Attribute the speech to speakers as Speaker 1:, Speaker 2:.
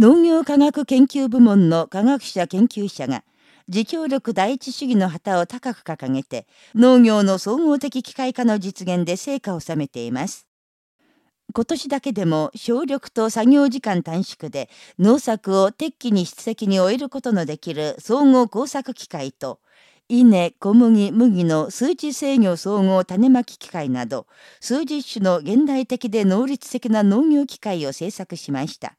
Speaker 1: 農業科学研究部門の科学者研究者が、自協力第一主義の旗を高く掲げて、農業の総合的機械化の実現で成果を収めています。今年だけでも省力と作業時間短縮で農作を適期に質的に終えることのできる総合工作機械と、稲、小麦、麦の数値制御総合種まき機械など、数十種の現代的で能率的な農業機械を製作しました。